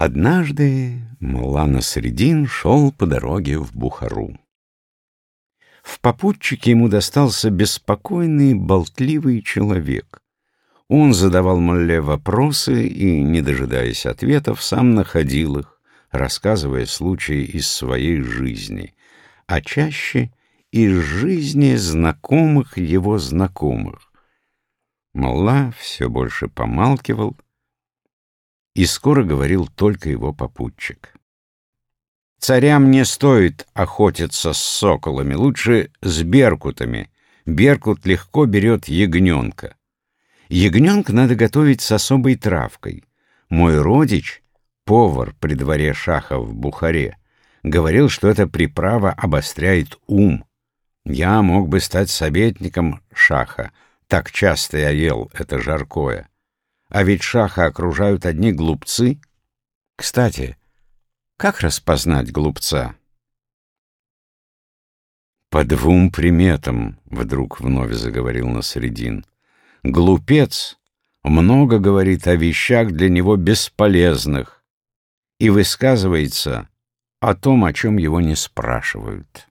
Однажды Мулана Средин шел по дороге в Бухару. В попутчике ему достался беспокойный, болтливый человек. Он задавал Молле вопросы и, не дожидаясь ответов, сам находил их, рассказывая случаи из своей жизни, а чаще из жизни знакомых его знакомых. Молла все больше помалкивал, и скоро говорил только его попутчик. Царям не стоит охотиться с соколами, лучше с беркутами. Беркут легко берет ягненка. Ягненка надо готовить с особой травкой. Мой родич, повар при дворе шаха в Бухаре, говорил, что эта приправа обостряет ум. Я мог бы стать советником шаха, так часто я ел это жаркое. А ведь шаха окружают одни глупцы. Кстати, как распознать глупца? По двум приметам, вдруг вновь заговорил Насредин. Глупец много говорит о вещах для него бесполезных и высказывается о том, о чем его не спрашивают.